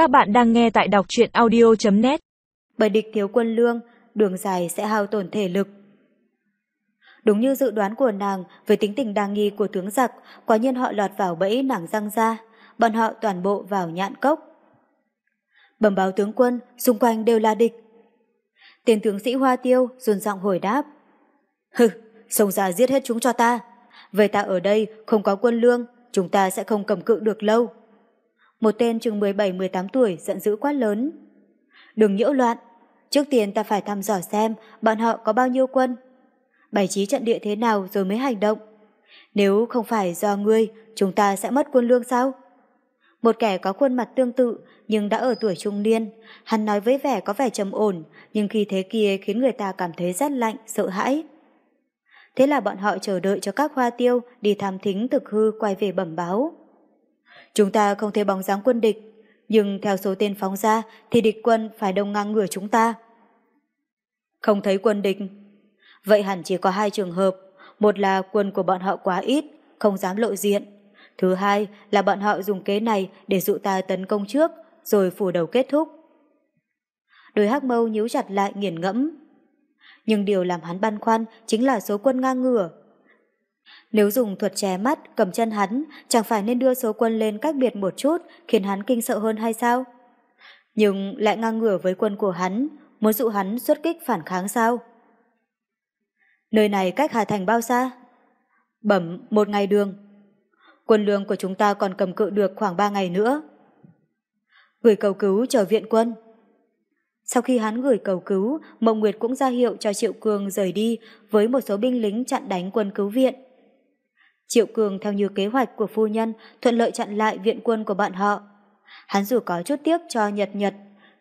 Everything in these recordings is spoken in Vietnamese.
Các bạn đang nghe tại đọc truyện audio.net Bởi địch thiếu quân lương, đường dài sẽ hao tổn thể lực. Đúng như dự đoán của nàng với tính tình đa nghi của tướng giặc, quả nhiên họ lọt vào bẫy nàng răng ra, bọn họ toàn bộ vào nhạn cốc. Bẩm báo tướng quân, xung quanh đều là địch. tiền tướng sĩ Hoa Tiêu dồn giọng hồi đáp. Hừ, sông ra giết hết chúng cho ta. về ta ở đây không có quân lương, chúng ta sẽ không cầm cự được lâu. Một tên chừng 17-18 tuổi giận dữ quát lớn. Đừng nhiễu loạn, trước tiên ta phải thăm dò xem bọn họ có bao nhiêu quân. Bày trí trận địa thế nào rồi mới hành động. Nếu không phải do ngươi, chúng ta sẽ mất quân lương sao? Một kẻ có khuôn mặt tương tự nhưng đã ở tuổi trung niên, hắn nói với vẻ có vẻ trầm ổn, nhưng khi thế kia khiến người ta cảm thấy rất lạnh, sợ hãi. Thế là bọn họ chờ đợi cho các hoa tiêu đi tham thính thực hư quay về bẩm báo. Chúng ta không thấy bóng dáng quân địch, nhưng theo số tên phóng ra thì địch quân phải đông ngang ngửa chúng ta. Không thấy quân địch. Vậy hẳn chỉ có hai trường hợp. Một là quân của bọn họ quá ít, không dám lộ diện. Thứ hai là bọn họ dùng kế này để dụ ta tấn công trước, rồi phủ đầu kết thúc. Đôi hắc mâu nhíu chặt lại nghiền ngẫm. Nhưng điều làm hắn băn khoăn chính là số quân ngang ngửa. Nếu dùng thuật ché mắt, cầm chân hắn, chẳng phải nên đưa số quân lên cách biệt một chút, khiến hắn kinh sợ hơn hay sao? Nhưng lại ngang ngửa với quân của hắn, muốn dụ hắn xuất kích phản kháng sao? Nơi này cách Hà Thành bao xa? Bẩm một ngày đường. Quân lương của chúng ta còn cầm cự được khoảng ba ngày nữa. Gửi cầu cứu chờ viện quân. Sau khi hắn gửi cầu cứu, Mộng Nguyệt cũng ra hiệu cho Triệu Cường rời đi với một số binh lính chặn đánh quân cứu viện. Triệu Cường theo như kế hoạch của phu nhân thuận lợi chặn lại viện quân của bọn họ. Hắn dù có chút tiếc cho Nhật Nhật,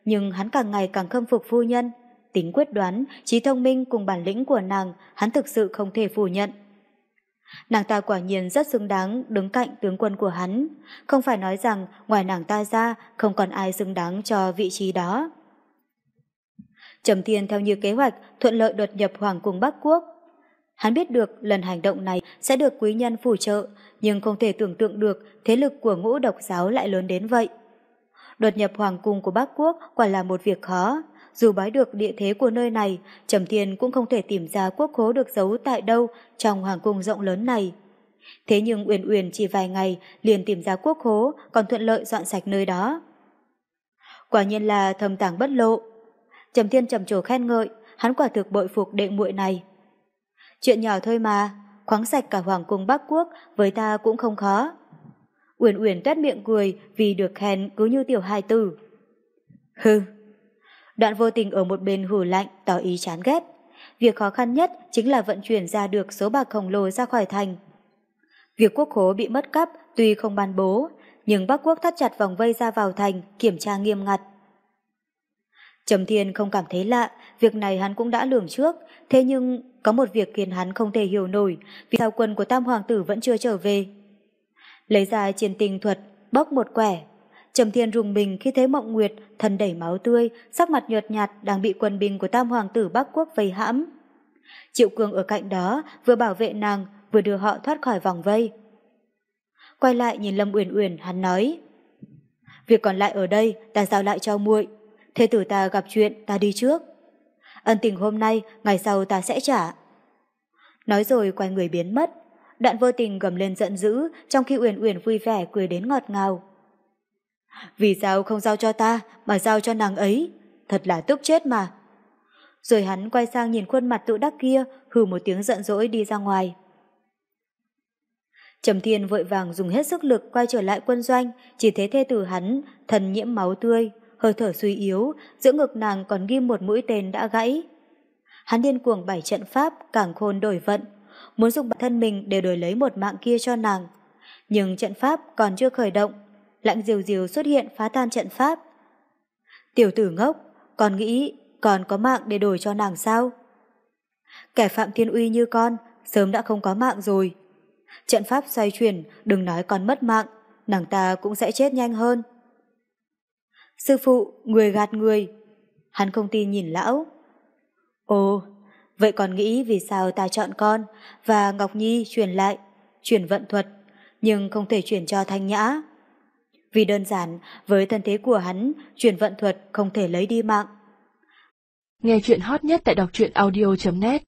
nhưng hắn càng ngày càng khâm phục phu nhân. Tính quyết đoán, trí thông minh cùng bản lĩnh của nàng hắn thực sự không thể phủ nhận. Nàng ta quả nhiên rất xứng đáng đứng cạnh tướng quân của hắn, không phải nói rằng ngoài nàng ta ra không còn ai xứng đáng cho vị trí đó. Trầm Thiên theo như kế hoạch thuận lợi đột nhập Hoàng cung Bắc Quốc, Hắn biết được lần hành động này sẽ được quý nhân phù trợ, nhưng không thể tưởng tượng được thế lực của ngũ độc giáo lại lớn đến vậy. Đột nhập hoàng cung của Bắc Quốc quả là một việc khó. Dù bái được địa thế của nơi này, Trầm Thiên cũng không thể tìm ra quốc khố được giấu tại đâu trong hoàng cung rộng lớn này. Thế nhưng Uyển Uyển chỉ vài ngày liền tìm ra quốc khố, còn thuận lợi dọn sạch nơi đó. Quả nhiên là thầm tàng bất lộ. Trầm Thiên trầm trồ khen ngợi, hắn quả thực bội phục đệ muội này. Chuyện nhỏ thôi mà, khoáng sạch cả hoàng cung Bắc Quốc với ta cũng không khó. Uyển Uyển tuét miệng cười vì được khen cứ như tiểu hài tử. Hừ. Đoạn vô tình ở một bên hử lạnh tỏ ý chán ghét. Việc khó khăn nhất chính là vận chuyển ra được số bạc khổng lồ ra khỏi thành. Việc quốc khố bị mất cắp tuy không ban bố, nhưng Bắc Quốc thắt chặt vòng vây ra vào thành, kiểm tra nghiêm ngặt. Trầm Thiên không cảm thấy lạ, việc này hắn cũng đã lường trước, thế nhưng có một việc khiến hắn không thể hiểu nổi, vì sao quân của Tam Hoàng tử vẫn chưa trở về. Lấy ra chiến tình thuật, bóc một quẻ. Trầm Thiên rùng mình khi thấy Mộng Nguyệt, thân đẩy máu tươi, sắc mặt nhợt nhạt đang bị quân binh của Tam Hoàng tử Bắc Quốc vây hãm. Triệu Cường ở cạnh đó vừa bảo vệ nàng, vừa đưa họ thoát khỏi vòng vây. Quay lại nhìn Lâm Uyển Uyển, hắn nói: "Việc còn lại ở đây, ta giao lại cho muội, thế tử ta gặp chuyện, ta đi trước." ân tình hôm nay, ngày sau ta sẽ trả. Nói rồi quay người biến mất, đoạn vô tình gầm lên giận dữ, trong khi Uyển Uyển vui vẻ cười đến ngọt ngào. Vì sao không giao cho ta, mà giao cho nàng ấy? Thật là tức chết mà. Rồi hắn quay sang nhìn khuôn mặt tự đắc kia, hừ một tiếng giận dỗi đi ra ngoài. Trầm Thiên vội vàng dùng hết sức lực quay trở lại quân doanh, chỉ thấy thê tử hắn, thần nhiễm máu tươi, hơi thở suy yếu, giữa ngực nàng còn ghim một mũi tên đã gãy. Hắn điên cuồng bảy trận pháp, càng khôn đổi vận, muốn dùng bản thân mình để đổi lấy một mạng kia cho nàng. Nhưng trận pháp còn chưa khởi động, lạnh diều diều xuất hiện phá tan trận pháp. Tiểu tử ngốc, còn nghĩ còn có mạng để đổi cho nàng sao? Kẻ phạm thiên uy như con, sớm đã không có mạng rồi. Trận pháp xoay chuyển, đừng nói còn mất mạng, nàng ta cũng sẽ chết nhanh hơn. Sư phụ, người gạt người. Hắn không tin nhìn lão. Ồ, vậy còn nghĩ vì sao ta chọn con và Ngọc Nhi truyền lại, truyền vận thuật, nhưng không thể truyền cho Thanh Nhã. Vì đơn giản, với thân thế của hắn, truyền vận thuật không thể lấy đi mạng. Nghe chuyện hot nhất tại đọc truyện audio.net